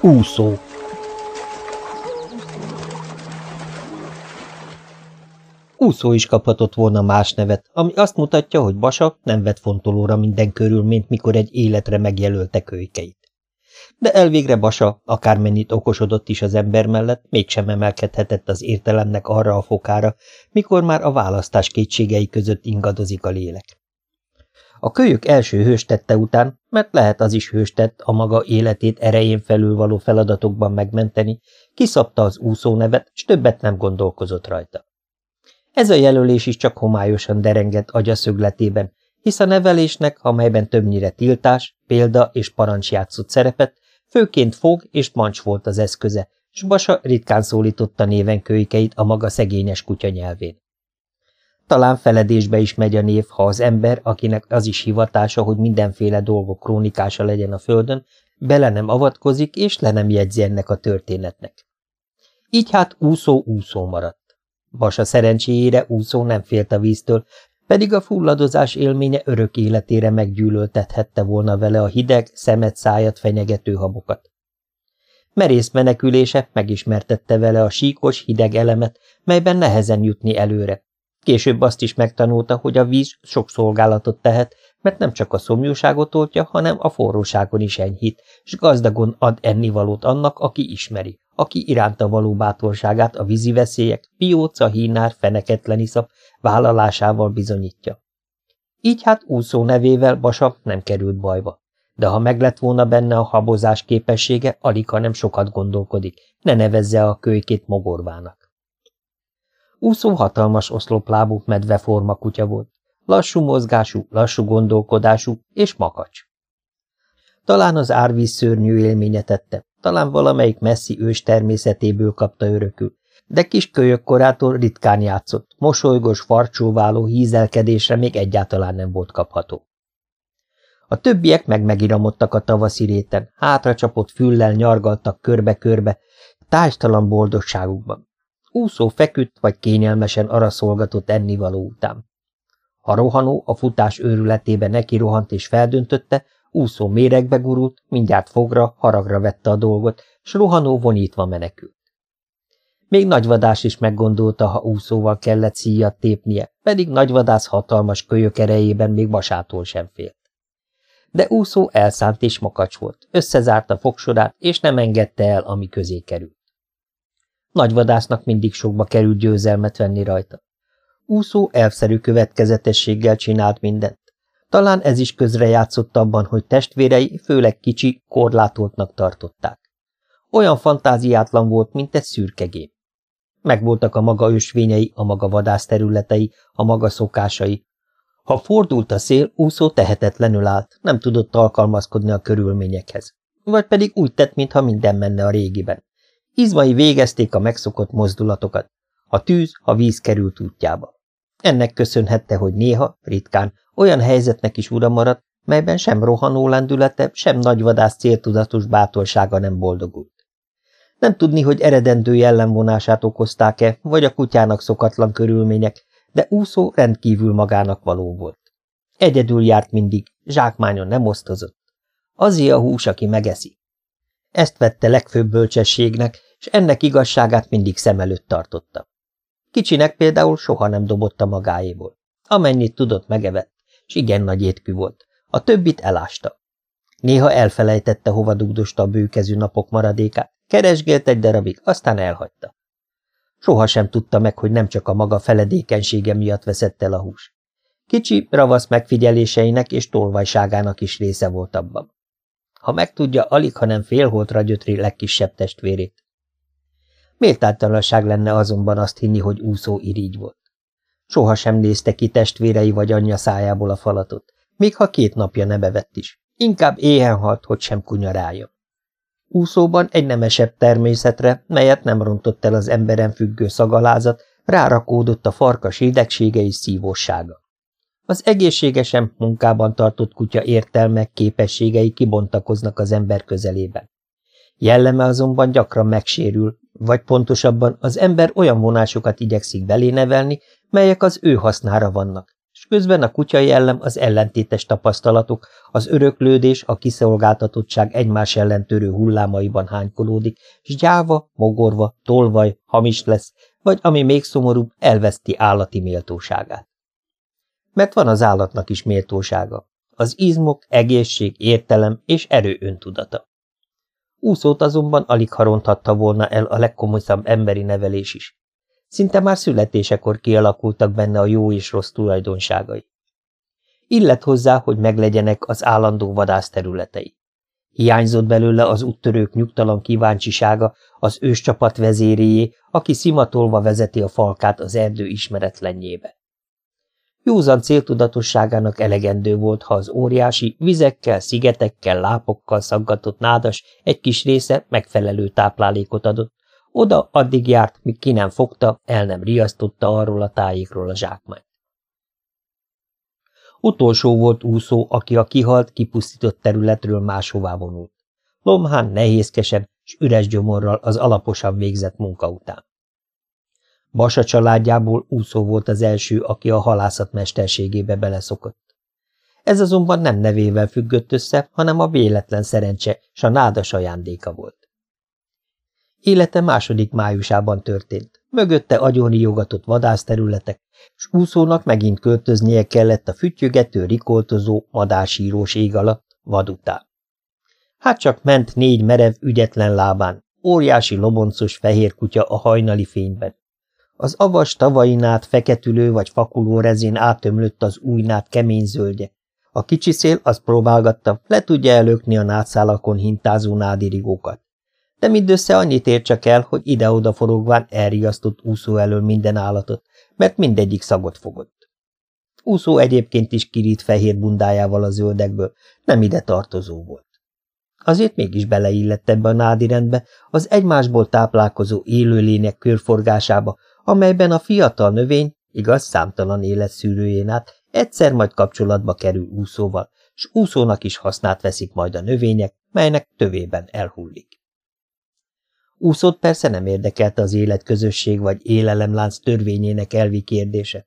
Úszó Úszó is kaphatott volna más nevet, ami azt mutatja, hogy Basa nem vett fontolóra minden körülményt, mikor egy életre megjelölte kölykeit. De elvégre Basa, akármennyit okosodott is az ember mellett, mégsem emelkedhetett az értelemnek arra a fokára, mikor már a választás kétségei között ingadozik a lélek. A kölyök első hőstette után, mert lehet az is hőstett a maga életét erején felül való feladatokban megmenteni, kiszabta az úszó nevet, s többet nem gondolkozott rajta. Ez a jelölés is csak homályosan derengett agya szögletében, hisz a nevelésnek, amelyben többnyire tiltás, példa és parancs játszott szerepet, főként fog és mancs volt az eszköze, s Basa ritkán szólította néven kölykeit a maga szegényes kutya nyelvén. Talán feledésbe is megy a név, ha az ember, akinek az is hivatása, hogy mindenféle dolgok krónikása legyen a földön, bele nem avatkozik és le nem jegyzi ennek a történetnek. Így hát úszó-úszó maradt. Basa szerencséjére úszó nem félt a víztől, pedig a fulladozás élménye örök életére meggyűlöltethette volna vele a hideg, szemet szájat fenyegető habokat. Merész menekülése megismertette vele a síkos, hideg elemet, melyben nehezen jutni előre. Később azt is megtanulta, hogy a víz sok szolgálatot tehet, mert nem csak a szomjúságot oltja, hanem a forróságon is enyhít, s gazdagon ad ennivalót annak, aki ismeri, aki iránta való bátorságát a vízi veszélyek, pióca, hínár, feneketlen iszap vállalásával bizonyítja. Így hát úszó nevével Basa nem került bajba, de ha meglett volna benne a habozás képessége, alig, ha nem sokat gondolkodik, ne nevezze a kölykét mogorvának. Úszó hatalmas oszloplábú medveforma kutya volt, lassú mozgású, lassú gondolkodású és makacs. Talán az árvíz szörnyű élménye tette, talán valamelyik messzi ős természetéből kapta örökül, de kis kölyök korától ritkán játszott, mosolygos, farcsóváló hízelkedésre még egyáltalán nem volt kapható. A többiek meg megiramodtak a tavaszi réten, hátracsapott füllel nyargaltak körbe-körbe, tájtalan boldogságukban. Úszó feküdt vagy kényelmesen araszolgatott ennivaló után. A rohanó a futás őrületébe neki rohant és feldöntötte, úszó méregbe gurult, mindjárt fogra, haragra vette a dolgot, s rohanó vonítva menekült. Még nagyvadás is meggondolta, ha úszóval kellett szíjat tépnie, pedig nagyvadász hatalmas kölyök erejében még vasától sem félt. De úszó elszánt és makacs volt, összezárta fogsorát, és nem engedte el, ami közé került. Nagyvadásznak mindig sokba került győzelmet venni rajta. Úszó elvszerű következetességgel csinált mindent. Talán ez is közrejátszott abban, hogy testvérei, főleg kicsi, korlátoltnak tartották. Olyan fantáziátlan volt, mint egy szürkegép. Megvoltak a maga ösvényei, a maga vadászterületei, a maga szokásai. Ha fordult a szél, úszó tehetetlenül állt, nem tudott alkalmazkodni a körülményekhez. Vagy pedig úgy tett, mintha minden menne a régiben. Izmai végezték a megszokott mozdulatokat. A tűz, a víz került útjába. Ennek köszönhette, hogy néha, ritkán, olyan helyzetnek is ura maradt, melyben sem rohanó lendülete, sem nagyvadász céltudatos bátorsága nem boldogult. Nem tudni, hogy eredendő jellemvonását okozták-e, vagy a kutyának szokatlan körülmények, de úszó rendkívül magának való volt. Egyedül járt mindig, zsákmányon nem osztozott. Azé a hús, aki megeszi. Ezt vette legfőbb bölcsességnek, és ennek igazságát mindig szem előtt tartotta. Kicsinek például soha nem dobotta magáéból. Amennyit tudott, megevett, és igen nagy étkű volt. A többit elásta. Néha elfelejtette, hova dugdosta a bőkezű napok maradékát, keresgélt egy darabig, aztán elhagyta. Soha sem tudta meg, hogy nem csak a maga feledékenysége miatt veszett el a hús. Kicsi, ravasz megfigyeléseinek és tolvajságának is része volt abban. Ha megtudja, alig, hanem félholtra gyötri legkisebb testvérét. Méltánytalanság lenne azonban azt hinni, hogy úszó irigy volt. Soha sem nézte ki testvérei vagy anyja szájából a falatot, még ha két napja ne bevett is. Inkább éhen halt, hogy sem kunyaráljon. Úszóban egy nemesebb természetre, melyet nem rontott el az emberen függő szagalázat, rárakódott a farkas idegsége és szívósága. Az egészségesen munkában tartott kutya értelmek, képességei kibontakoznak az ember közelében. Jelleme azonban gyakran megsérül, vagy pontosabban az ember olyan vonásokat igyekszik belénevelni, melyek az ő hasznára vannak, és közben a kutya jellem az ellentétes tapasztalatok, az öröklődés, a kiszolgáltatottság egymás ellen törő hullámaiban hánykolódik, és gyáva, mogorva, tolvaj, hamis lesz, vagy ami még szomorúbb, elveszti állati méltóságát. Mert van az állatnak is méltósága, az izmok, egészség, értelem és erő öntudata. Úszót azonban alig haronthatta volna el a legkomolyabb emberi nevelés is. Szinte már születésekor kialakultak benne a jó és rossz tulajdonságai. Illet hozzá, hogy meglegyenek az állandó vadász területei. Hiányzott belőle az úttörők nyugtalan kíváncsisága, az őscsapat vezéréjé, aki szimatolva vezeti a falkát az erdő ismeretlenjébe. Józan céltudatosságának elegendő volt, ha az óriási, vizekkel, szigetekkel, lápokkal szaggatott nádas egy kis része megfelelő táplálékot adott, oda addig járt, míg ki nem fogta, el nem riasztotta arról a tájékról a zsákmányt. Utolsó volt úszó, aki a kihalt, kipusztított területről máshová vonult. Lomhán nehézkesen s üres gyomorral az alaposan végzett munka után. Basa családjából úszó volt az első, aki a halászat mesterségébe beleszokott. Ez azonban nem nevével függött össze, hanem a véletlen szerencse s a nádas ajándéka volt. Élete második májusában történt. Mögötte agyonriogatott vadászterületek, s úszónak megint költöznie kellett a fütyögető, rikoltozó, madársírós ég alatt, vad után. Hát csak ment négy merev, ügyetlen lábán, óriási loboncos fehér kutya a hajnali fényben, az avas tavainát feketülő vagy fakuló rezén átömlött az újnát kemény zöldje. A kicsi szél azt próbálgatta, le tudja előkni a nátszálakon hintázó nádirigókat. De mindössze annyit ér csak el, hogy ide-oda forogván elriasztott úszó elől minden állatot, mert mindegyik szagot fogott. Úszó egyébként is kirít fehér bundájával a zöldekből, nem ide tartozó volt. Azért mégis beleillett ebbe a nádirendbe, az egymásból táplálkozó élőlények körforgásába, amelyben a fiatal növény, igaz számtalan életszűrőjén át, egyszer majd kapcsolatba kerül úszóval, s úszónak is hasznát veszik majd a növények, melynek tövében elhullik. Úszót persze nem érdekelte az életközösség vagy élelemlánc törvényének elvi kérdése.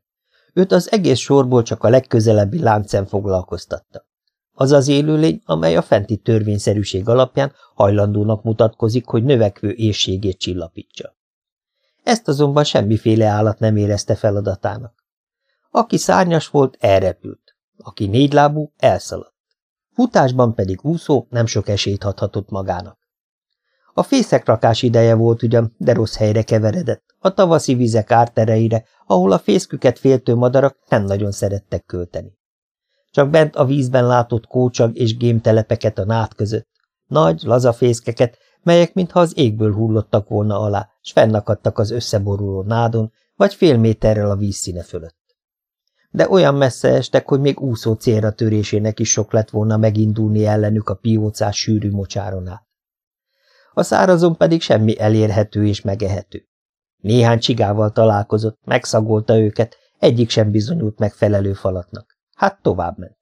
Őt az egész sorból csak a legközelebbi láncem foglalkoztatta. Az az élőlény, amely a fenti törvényszerűség alapján hajlandónak mutatkozik, hogy növekvő éjségét csillapítsa. Ezt azonban semmiféle állat nem érezte feladatának. Aki szárnyas volt, elrepült, aki négylábú, elszaladt. Futásban pedig úszó nem sok esélyt adhatott magának. A fészekrakás ideje volt ugyan, de rossz helyre keveredett, a tavaszi vizek ártereire, ahol a fészküket féltő madarak nem nagyon szerettek költeni. Csak bent a vízben látott kócsag és gémtelepeket a nát között, nagy, laza fészkeket, melyek mintha az égből hullottak volna alá, s fennakadtak az összeboruló nádon, vagy fél méterrel a vízszíne fölött. De olyan messze estek, hogy még úszó célra törésének is sok lett volna megindulni ellenük a piócás sűrű mocsáron át. A szárazon pedig semmi elérhető és megehető. Néhány csigával találkozott, megszagolta őket, egyik sem bizonyult megfelelő falatnak. Hát tovább ment.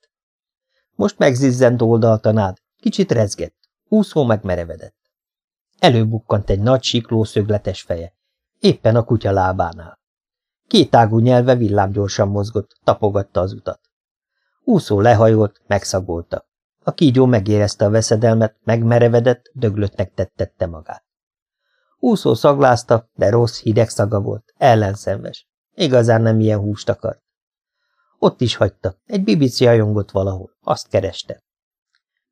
Most megzizzent oldalt a nád, kicsit rezgett, úszó megmerevedett. Előbukkant egy nagy sikló szögletes feje, éppen a kutya lábánál. Kétágú nyelve villámgyorsan mozgott, tapogatta az utat. Úszó lehajolt, megszagolta. A kígyó megérezte a veszedelmet, megmerevedett, döglöttnek tettette magát. Úszó szaglázta, de rossz, hideg szaga volt, ellenszenves. Igazán nem ilyen húst akart. Ott is hagyta, egy bibici ajongott valahol, azt kereste.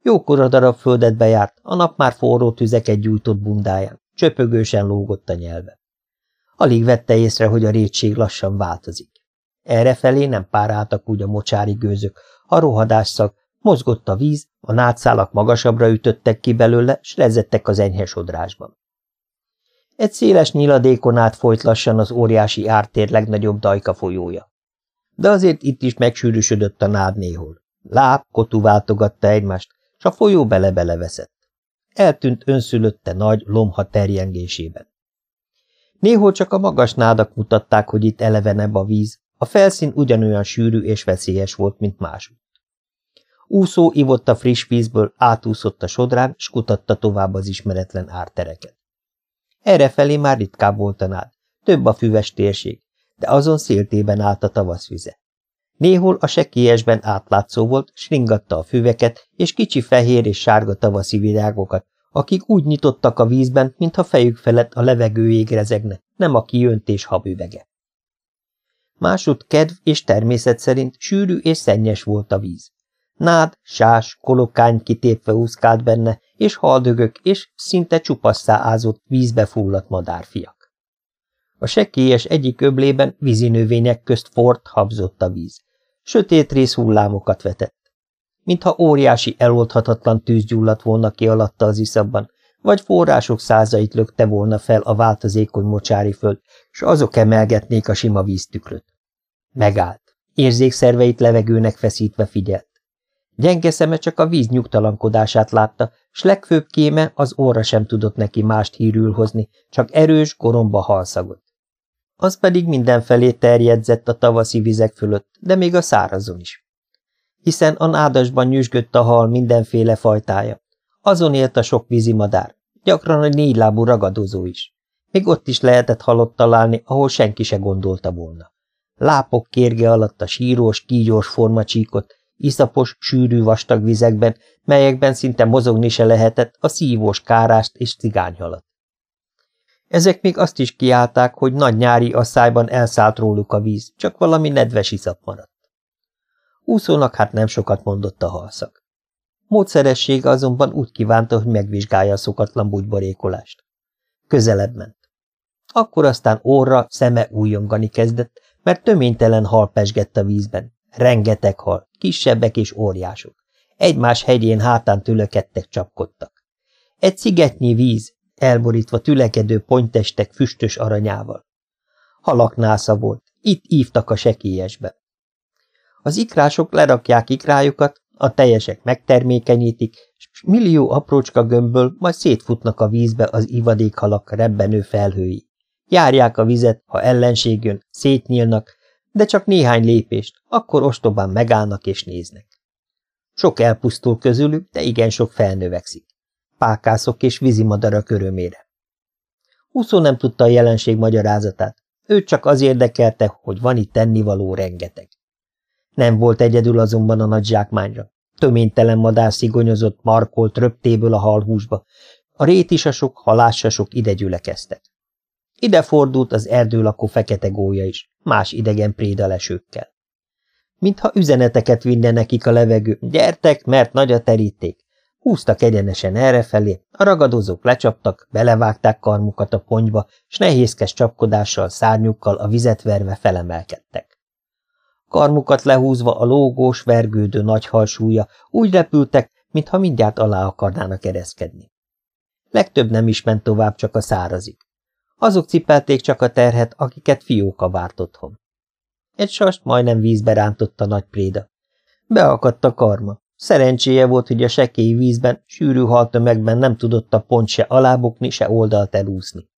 Jókora darab földet bejárt, a nap már forró tüzeket gyújtott bundáján, csöpögősen lógott a nyelve. Alig vette észre, hogy a rétség lassan változik. Errefelé nem páráltak úgy a mocsári gőzök, a rohadásszag, mozgott a víz, a nátszálak magasabbra ütöttek ki belőle, s lezettek az enyhe sodrásban. Egy széles nyiladékon át folyt lassan az óriási ártér legnagyobb dajka folyója. De azért itt is megsűrűsödött a nád néhol. Láb, kotú váltogatta egymást, s a folyó bele-bele veszett. Eltűnt önszülötte nagy lomha terjengésében. Néhol csak a magas nádak mutatták, hogy itt elevenebb a víz, a felszín ugyanolyan sűrű és veszélyes volt, mint másút. Úszó ivott a friss vízből, átúszott a sodrán, s kutatta tovább az ismeretlen ártereket. Errefelé már ritkább volt a nád, több a füves térség, de azon széltében állt a tavaszvize. Néhol a sekélyesben átlátszó volt, sringatta a füveket, és kicsi fehér és sárga tavaszi virágokat, akik úgy nyitottak a vízben, mintha fejük felett a levegőjég rezegne, nem a kijöntés habüvege. Másod kedv és természet szerint sűrű és szennyes volt a víz. Nád, sás, kolokány kitépve úszkált benne, és haldögök, és szinte csupasszá ázott vízbe fulladt madárfiak. A sekélyes egyik öblében vízinövények közt fort habzott a víz. Sötét rész hullámokat vetett. Mintha óriási eloldhatatlan tűz gyulladt volna ki alatta az iszabban, vagy források százait lökte volna fel a változékony mocsári föld, s azok emelgetnék a sima víztükröt. Megállt. Érzékszerveit levegőnek feszítve figyelt. Gyenge szeme csak a víz nyugtalankodását látta, s legfőbb kéme az óra sem tudott neki mást hírül hozni, csak erős, goromba halszagot. Az pedig mindenfelé terjedzett a tavaszi vizek fölött, de még a szárazon is. Hiszen a nádasban nyüzsgött a hal mindenféle fajtája. Azon élt a sok vízimadár, gyakran a négylábú ragadozó is. Még ott is lehetett halott találni, ahol senki se gondolta volna. Lápok kérge alatt a sírós, kígyós formacsíkot, iszapos, sűrű vastag vizekben, melyekben szinte mozogni se lehetett a szívós kárást és cigányhalat. Ezek még azt is kiállták, hogy nagy nyári asszályban elszállt róluk a víz, csak valami nedves iszap maradt. Úszónak hát nem sokat mondott a halszak. Módszeressége azonban úgy kívánta, hogy megvizsgálja a szokatlan bugyborékolást. Közelebb ment. Akkor aztán orra, szeme újongani kezdett, mert töménytelen hal pesgett a vízben. Rengeteg hal, kisebbek és óriások. Egymás hegyén hátán tülekedtek, csapkodtak. Egy szigetnyi víz, elborítva tülekedő ponytestek füstös aranyával. Halaknásza volt, itt ívtak a sekélyesbe. Az ikrások lerakják ikrájukat, a teljesek megtermékenyítik, s millió aprócska gömbből majd szétfutnak a vízbe az ivadékhalak rebbenő felhői. Járják a vizet, ha ellenség jön, szétnyílnak, de csak néhány lépést, akkor ostobán megállnak és néznek. Sok elpusztul közülük, de igen sok felnövekszik. Pákászok és vízimadarak örömére. Úszó nem tudta a jelenség magyarázatát, őt csak az érdekelte, hogy van itt tennivaló rengeteg. Nem volt egyedül azonban a nagy zsákmányra. Töménytelen madár szigonyozott, markolt röptéből a halhúsba. A rétisasok, halássasok ide gyülekeztek. Ide fordult az erdőlakó fekete gólya is, más idegen prédalesőkkel. Mintha üzeneteket vinne nekik a levegő, gyertek, mert nagy a teríték. Húztak egyenesen errefelé, a ragadozók lecsaptak, belevágták karmukat a ponyba, s nehézkes csapkodással, szárnyukkal a vizet verve felemelkedtek. Karmukat lehúzva a lógós, vergődő nagy halsúlya úgy repültek, mintha mindjárt alá akarnának ereszkedni. Legtöbb nem is ment tovább, csak a szárazik. Azok cipelték csak a terhet, akiket fióka várt otthon. Egy sast majdnem vízbe rántotta nagy préda. Beakadt a karma. Szerencséje volt, hogy a sekély vízben, sűrű haltömegben nem tudott a pont se alábukni, se oldalt elúszni.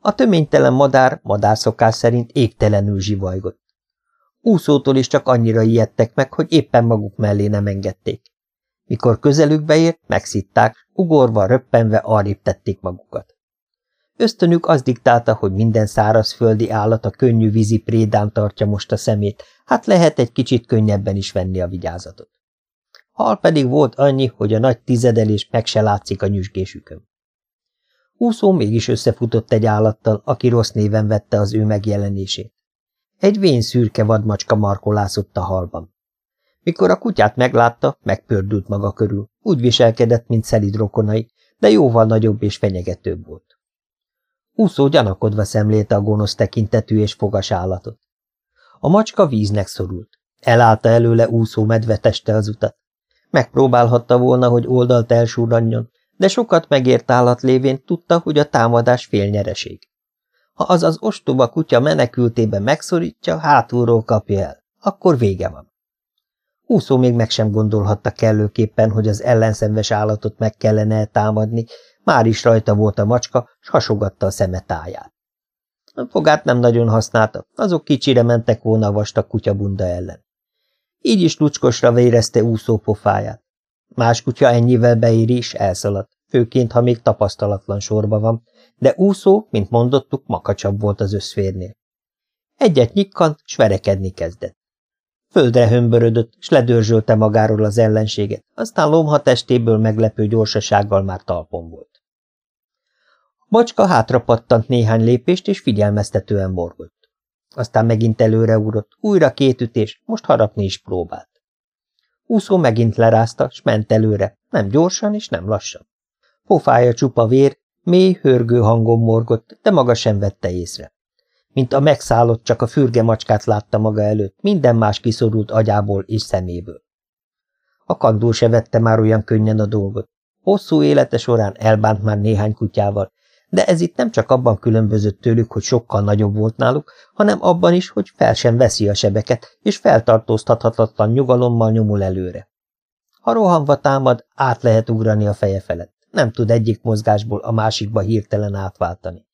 A töménytelen madár, madárszokás szerint égtelenül zsivajgott. Úszótól is csak annyira ijedtek meg, hogy éppen maguk mellé nem engedték. Mikor közelükbe ért, megszitták, ugorva, röppenve arrébb tették magukat. Ösztönük az diktálta, hogy minden szárazföldi állat a könnyű vízi prédán tartja most a szemét, hát lehet egy kicsit könnyebben is venni a vigyázatot. Hal pedig volt annyi, hogy a nagy tizedelés meg se látszik a nyüzsgésükön. Úszó mégis összefutott egy állattal, aki rossz néven vette az ő megjelenését. Egy vén szürke vadmacska markolászott a halban. Mikor a kutyát meglátta, megpördült maga körül, úgy viselkedett, mint szelid rokonai, de jóval nagyobb és fenyegetőbb volt. Úszó gyanakodva szemlélte a gonosz tekintetű és fogas állatot. A macska víznek szorult. Elállta előle úszó medve teste az utat. Megpróbálhatta volna, hogy oldalt elsúranjon, de sokat megért állat lévén tudta, hogy a támadás félnyereség. Ha az az ostoba kutya menekültében megszorítja, hátulról kapja el, akkor vége van. Úszó még meg sem gondolhatta kellőképpen, hogy az ellenszenves állatot meg kellene támadni, már is rajta volt a macska, s hasogatta a szeme táját. A fogát nem nagyon használta, azok kicsire mentek volna a vastag kutyabunda ellen. Így is lucskosra vérezte úszó pofáját. Más kutya ennyivel beéri is elszaladt, főként, ha még tapasztalatlan sorba van, de úszó, mint mondottuk, makacsabb volt az összférnél. Egyet nyikkant, s verekedni kezdett. Földre hömbörödött, s ledörzsölte magáról az ellenséget, aztán lomha testéből meglepő gyorsasággal már talpon volt. Macska hátra pattant néhány lépést, és figyelmeztetően morgott. Aztán megint előreugrott, újra két ütés, most harapni is próbált. Úszó megint lerázta, s ment előre, nem gyorsan és nem lassan. Pofája csupa vér, mély, hörgő hangon morgott, de maga sem vette észre. Mint a megszállott, csak a fürge macskát látta maga előtt, minden más kiszorult agyából és szeméből. A kandúr se vette már olyan könnyen a dolgot. Hosszú élete során elbánt már néhány kutyával, de ez itt nem csak abban különbözött tőlük, hogy sokkal nagyobb volt náluk, hanem abban is, hogy fel sem veszi a sebeket, és feltartóztathatatlan nyugalommal nyomul előre. Ha rohanva támad, át lehet ugrani a feje felett, nem tud egyik mozgásból a másikba hirtelen átváltani.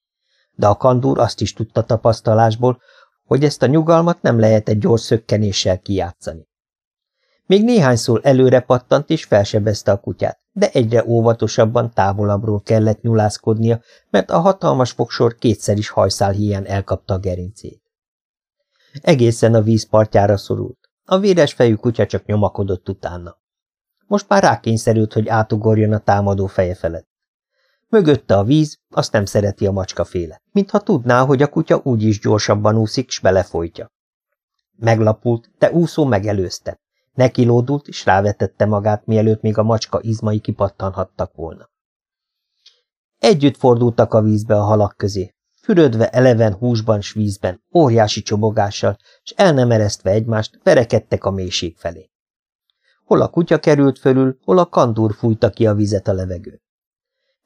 De a kandúr azt is tudta tapasztalásból, hogy ezt a nyugalmat nem lehet egy gyors szökkenéssel kijátszani. Még néhányszor előre pattant és felsebezte a kutyát, de egyre óvatosabban távolabbról kellett nyulászkodnia, mert a hatalmas fogsor kétszer is hajszál hiány elkapta a gerincét. Egészen a vízpartjára szorult. A véres fejű kutya csak nyomakodott utána. Most már rákényszerült, hogy átugorjon a támadó feje felett. Mögötte a víz, azt nem szereti a macskaféle, mintha tudná, hogy a kutya úgyis gyorsabban úszik, s belefolytja. Meglapult, de úszó megelőzte. Nekilódult, és rávetette magát, mielőtt még a macska izmai kipattanhattak volna. Együtt fordultak a vízbe a halak közé, fürödve eleven húsban s vízben, óriási csobogással, s el nem eresztve egymást, verekedtek a mélység felé. Hol a kutya került fölül, hol a kandúr fújta ki a vizet a levegőn.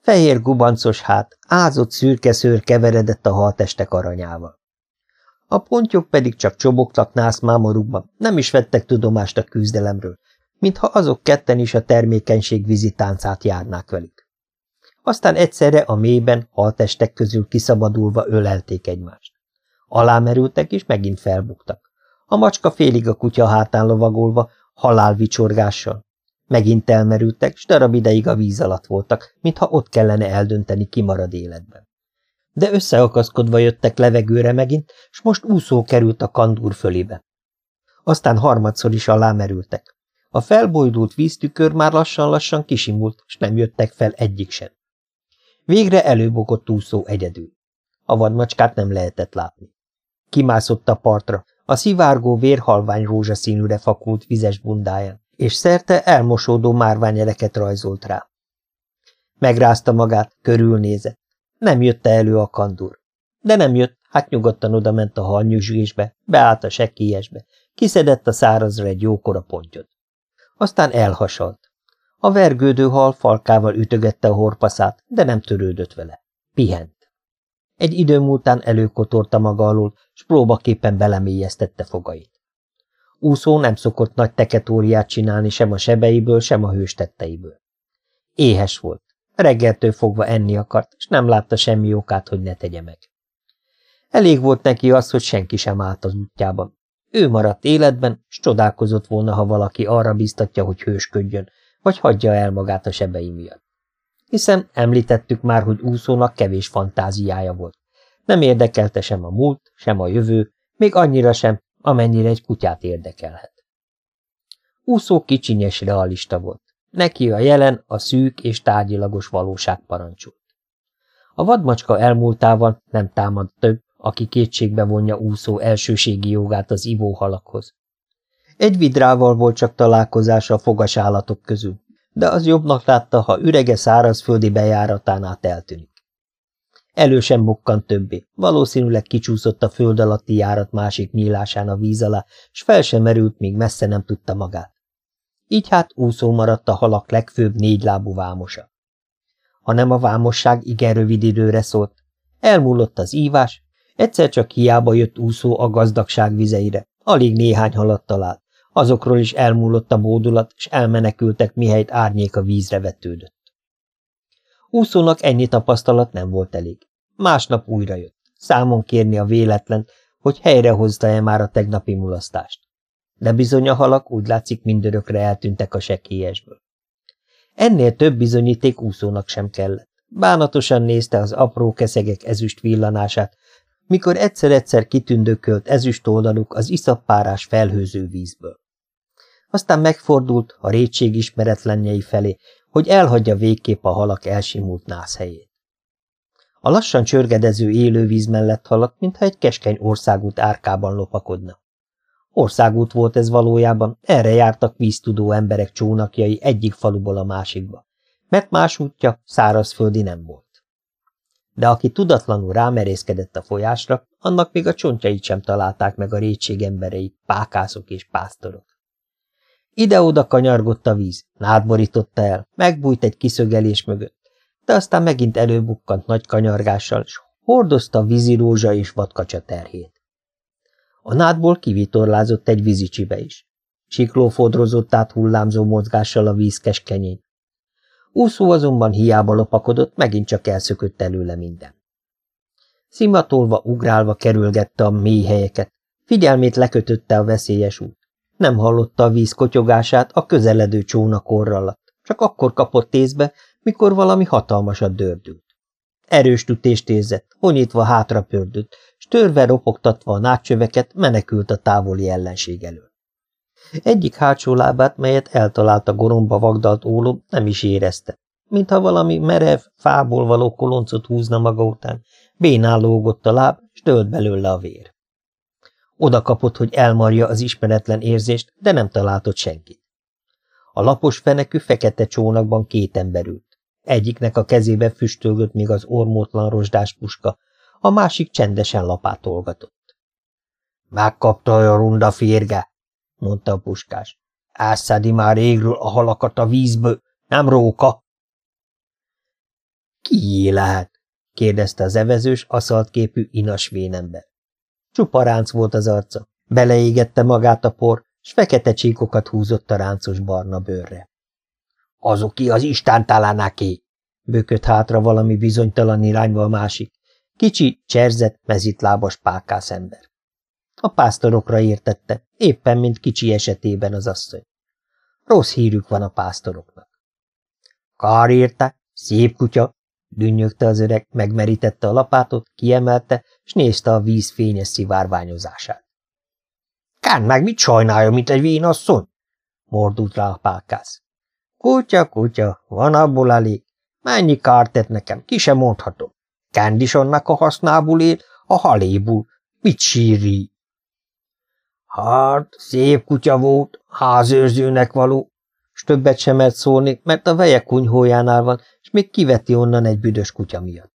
Fehér gubancos hát, ázott szürke szőr keveredett a haltestek aranyával. A pontyok pedig csak csobogtak nászmámorukban, nem is vettek tudomást a küzdelemről, mintha azok ketten is a termékenység vízi táncát járnák velük. Aztán egyszerre a mélyben, haltestek közül kiszabadulva ölelték egymást. Alámerültek, és megint felbuktak. A macska félig a kutya hátán lovagolva, halálvicsorgással. Megint elmerültek, s darab ideig a víz alatt voltak, mintha ott kellene eldönteni, ki marad életben de összeakaszkodva jöttek levegőre megint, s most úszó került a kandúr fölébe. Aztán harmadszor is alámerültek. A felbojdult víztükör már lassan-lassan kisimult, s nem jöttek fel egyik sem. Végre előbogott úszó egyedül. A vadmacskát nem lehetett látni. Kimászott a partra, a szivárgó vérhalvány rózsaszínűre fakult vizes bundáján, és szerte elmosódó márványeleket rajzolt rá. Megrázta magát, körülnézett. Nem jötte elő a kandur. De nem jött, hát nyugodtan odament a halnyüzsgésbe, beállt a sekélyesbe, kiszedett a szárazra egy jókora pontyot. Aztán elhasalt. A vergődő hal falkával ütögette a horpaszát, de nem törődött vele. Pihent. Egy idő múltán előkotorta maga alól, s próbaképpen belemélyeztette fogait. Úszó nem szokott nagy teketóriát csinálni sem a sebeiből, sem a hőstetteiből. Éhes volt. Reggeltől fogva enni akart, és nem látta semmi okát, hogy ne tegye meg. Elég volt neki az, hogy senki sem állt az útjában. Ő maradt életben, s csodálkozott volna, ha valaki arra biztatja, hogy hősködjön, vagy hagyja el magát a sebei miatt. Hiszen említettük már, hogy úszónak kevés fantáziája volt. Nem érdekelte sem a múlt, sem a jövő, még annyira sem, amennyire egy kutyát érdekelhet. Úszó kicsinyes realista volt. Neki a jelen, a szűk és tárgyilagos valóság parancsolt. A vadmacska elmúltával nem támad több, aki kétségbe vonja úszó elsőségi jogát az ivóhalakhoz. Egy vidrával volt csak találkozása a fogas állatok közül, de az jobbnak látta, ha ürege szárazföldi bejáratán át eltűnik. Elő sem bukkant többé, valószínűleg kicsúszott a föld alatti járat másik nyílásán a víz alá, s fel sem merült, míg messze nem tudta magát így hát úszó maradt a halak legfőbb négylábú vámosa. Ha nem a vámosság igen rövid időre szólt, elmúlott az ívás, egyszer csak hiába jött úszó a gazdagság vizeire, alig néhány halat talált, azokról is elmúlott a módulat, és elmenekültek, mihelyt árnyék a vízre vetődött. Úszónak ennyi tapasztalat nem volt elég. Másnap újra jött, számon kérni a véletlen, hogy helyrehozta-e már a tegnapi mulasztást. De bizony a halak úgy látszik mindörökre eltűntek a sekélyesből. Ennél több bizonyíték úszónak sem kellett. Bánatosan nézte az apró keszegek ezüst villanását, mikor egyszer-egyszer kitündökölt ezüst oldaluk az iszappárás felhőző vízből. Aztán megfordult a rétség ismeretlenjei felé, hogy elhagyja végképp a halak elsimult nászhelyét. A lassan csörgedező élővíz mellett halak, mintha egy keskeny országút árkában lopakodna. Országút volt ez valójában, erre jártak víztudó emberek csónakjai egyik faluból a másikba, mert más útja szárazföldi nem volt. De aki tudatlanul rámerészkedett a folyásra, annak még a csontjait sem találták meg a rétség emberei, pákászok és pásztorok. Ide-oda kanyargott a víz, nádborította el, megbújt egy kiszögelés mögött, de aztán megint előbukkant nagy kanyargással, s hordozta vízirózsa és vadkacsa terhét. A nádból kivitorlázott egy vízicsibe is. Sikló fodrozott át hullámzó mozgással a víz keskenyén. Úszó azonban hiába lopakodott, megint csak elszökött előle minden. Szimatolva, ugrálva kerülgette a mély helyeket, figyelmét lekötötte a veszélyes út. Nem hallotta a víz kotyogását a közeledő csónakorra alatt, csak akkor kapott észbe, mikor valami hatalmasat dördült. Erős ütést érzett, honyítva hátra pördült, s ropogtatva a nátcsöveket menekült a távoli ellenség elől. Egyik hátsó lábát, melyet eltalált a goromba vagdalt ólom, nem is érezte, mintha valami merev, fából való koloncot húzna maga után, bénán lógott a láb, s dőlt belőle a vér. Oda kapott, hogy elmarja az ismeretlen érzést, de nem találtott senkit. A lapos fenekű fekete csónakban két ember ült. Egyiknek a kezébe füstölgött még az ormótlan rozsdás puska, a másik csendesen lapátolgatott. Megkapta a runda férge, mondta a puskás. Ásszadi már égről a halakat a vízből, nem róka. Ki lehet? kérdezte az evezős, aszalt képű inas vénember. Csupa ránc volt az arca, beleégette magát a por, s fekete csíkokat húzott a ráncos barna bőrre. Azoki az Isten talánaké! bökött hátra valami bizonytalan irányba a másik. Kicsi, cserzett, mezitlábas pákász ember. A pásztorokra értette, éppen mint kicsi esetében az asszony. Rossz hírük van a pásztoroknak. Kár érte, szép kutya, dünnyögte az öreg, megmerítette a lapátot, kiemelte, s nézte a víz fényes szivárványozását. Kán meg mit sajnálja, mint egy vénasszony? mordult rá a pákász. Kutya, kutya, van abból elég. Mennyi kárt tett nekem, ki sem mondhatom. Kendisonnak a hasznából él, a haléból. Mit sírri? Hát, szép kutya volt, házőrzőnek való, s többet sem mert szólni, mert a veje kunyhójánál van, és még kiveti onnan egy büdös kutya miatt.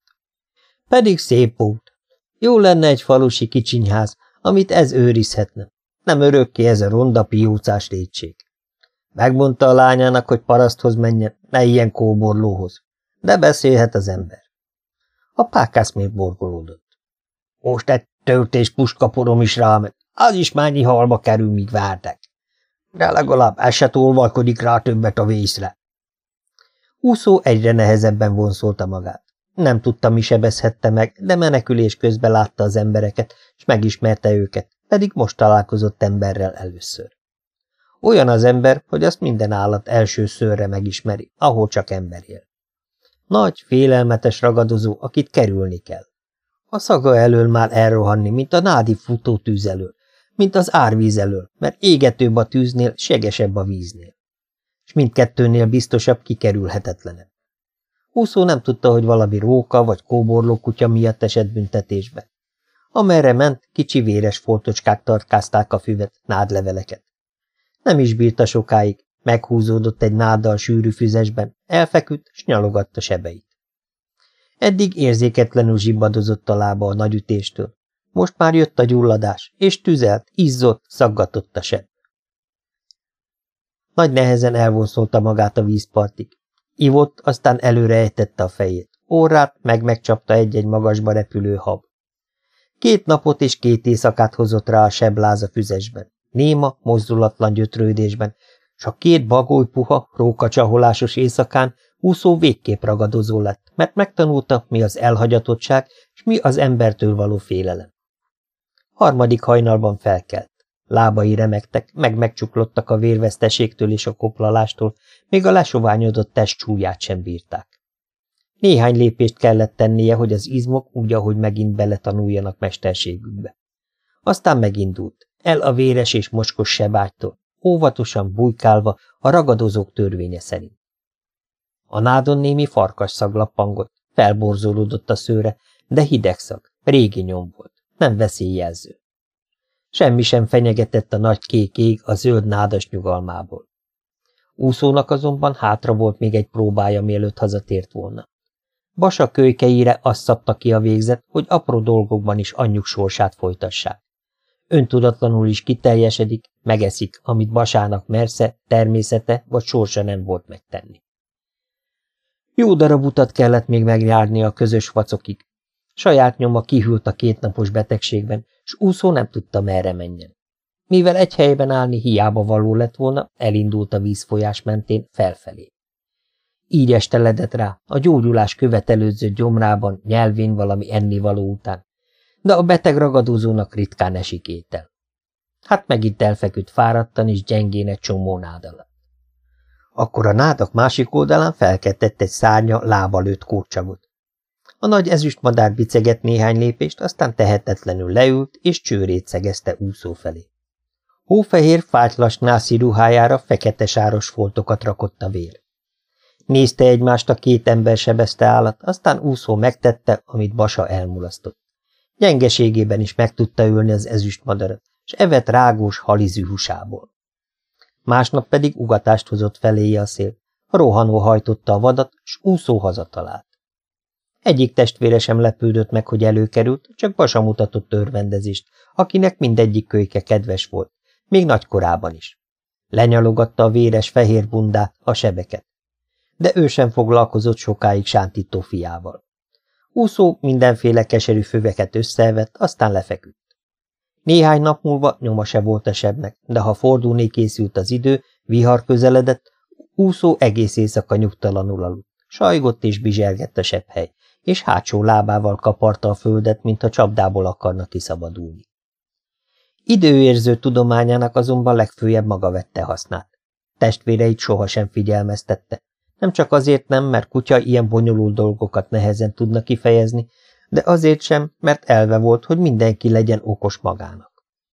Pedig szép volt. Jó lenne egy falusi kicsinyház, amit ez őrizhetne. Nem örökké ez a ronda piócás létség. Megmondta a lányának, hogy paraszthoz menjen, ne ilyen kóborlóhoz. De beszélhet az ember. A pákász még borgolódott. Most egy töltés puskaporom is rám, az is mennyi halba kerül, míg vártek. De legalább ez se tolvalkodik rá többet a vészre. Úszó egyre nehezebben vonszolta magát. Nem tudta, mi sebezhette meg, de menekülés közben látta az embereket, és megismerte őket, pedig most találkozott emberrel először. Olyan az ember, hogy azt minden állat első szörre megismeri, ahol csak ember él. Nagy, félelmetes ragadozó, akit kerülni kell. A szaga elől már elrohanni, mint a nádi futó tűz elől, mint az árvíz elől, mert égetőbb a tűznél, segesebb a víznél. És mindkettőnél biztosabb, kikerülhetetlenebb. Húszó nem tudta, hogy valami róka vagy kóborló kutya miatt esett büntetésbe. Amerre ment, kicsi véres foltocskák tartkázták a füvet, nádleveleket. Nem is bírta sokáig, meghúzódott egy náddal sűrű füzesben, elfeküdt, s nyalogatta sebeit. Eddig érzéketlenül zsibbadozott a lába a nagyütéstől. Most már jött a gyulladás, és tüzelt, izzott, szaggatott a seb. Nagy nehezen elvonszolta magát a vízpartig. Ivott, aztán előre ejtette a fejét. Órát meg megcsapta egy-egy magasba repülő hab. Két napot és két éjszakát hozott rá a sebláz a füzesben. Néma, mozdulatlan gyötrődésben, s a két bagoly puha, rókacsaholásos éjszakán úszó végképp ragadozó lett, mert megtanulta, mi az elhagyatottság, és mi az embertől való félelem. Harmadik hajnalban felkelt. Lábai remegtek, meg megcsuklottak a vérveszteségtől és a koplalástól, még a lesoványodott test csúlyát sem bírták. Néhány lépést kellett tennie, hogy az izmok úgy, ahogy megint beletanuljanak mesterségükbe. Aztán megindult, el a véres és mocskos sebágytól, óvatosan bujkálva a ragadozók törvénye szerint. A nádon némi farkas szag lappangott, felborzolódott a szőre, de hideg szag, régi nyom volt, nem veszélyjelző. Semmi sem fenyegetett a nagy kék ég a zöld nádas nyugalmából. Úszónak azonban hátra volt még egy próbája, mielőtt hazatért volna. Basa kölykeire azt szabta ki a végzet, hogy apró dolgokban is anyjuk sorsát folytassák. Öntudatlanul is kiteljesedik, megeszik, amit Basának mersze, természete vagy sorsa nem volt megtenni. Jó darab utat kellett még megjárni a közös vacokig. Saját nyoma kihűlt a kétnapos betegségben, s úszó nem tudta merre menjen. Mivel egy helyben állni hiába való lett volna, elindult a vízfolyás mentén felfelé. Így esteledett rá, a gyógyulás követelődző gyomrában, nyelvén valami ennivaló után, de a beteg ragadozónak ritkán esik étel. Hát megint elfeküdt fáradtan és gyengén egy csomó nád alatt. Akkor a nádak másik oldalán felkettett egy szárnya lába lőtt kócsagot. A nagy ezüstmadár biceget néhány lépést, aztán tehetetlenül leült, és csőrét szegezte úszó felé. Hófehér, fátylas nászi ruhájára fekete sáros foltokat rakott a vér. Nézte egymást a két ember sebezte állat, aztán úszó megtette, amit Basa elmulasztott. Gyengeségében is meg tudta ülni az ezüstmadarat, és evett rágós halizű húsából. Másnap pedig ugatást hozott feléje a szél, rohanó hajtotta a vadat, s úszó hazatalált. Egyik testvére sem lepődött meg, hogy előkerült, csak Basa mutatott örvendezést, akinek mindegyik kölyke kedves volt, még nagykorában is. Lenyalogatta a véres fehér bundát, a sebeket. De ő sem foglalkozott sokáig sántító fiával. Úszó mindenféle keserű föveket összevett, aztán lefeküdt. Néhány nap múlva nyoma se volt a sebnek, de ha fordulni készült az idő, vihar közeledett, úszó egész éjszaka nyugtalanul aludt. Sajgott és bizsergett a sebhely, és hátsó lábával kaparta a földet, mintha csapdából akarna kiszabadulni. Időérző tudományának azonban legfőjebb maga vette hasznát. Testvéreit sohasem figyelmeztette. Nem csak azért nem, mert kutya ilyen bonyolult dolgokat nehezen tudna kifejezni, de azért sem, mert elve volt, hogy mindenki legyen okos magának.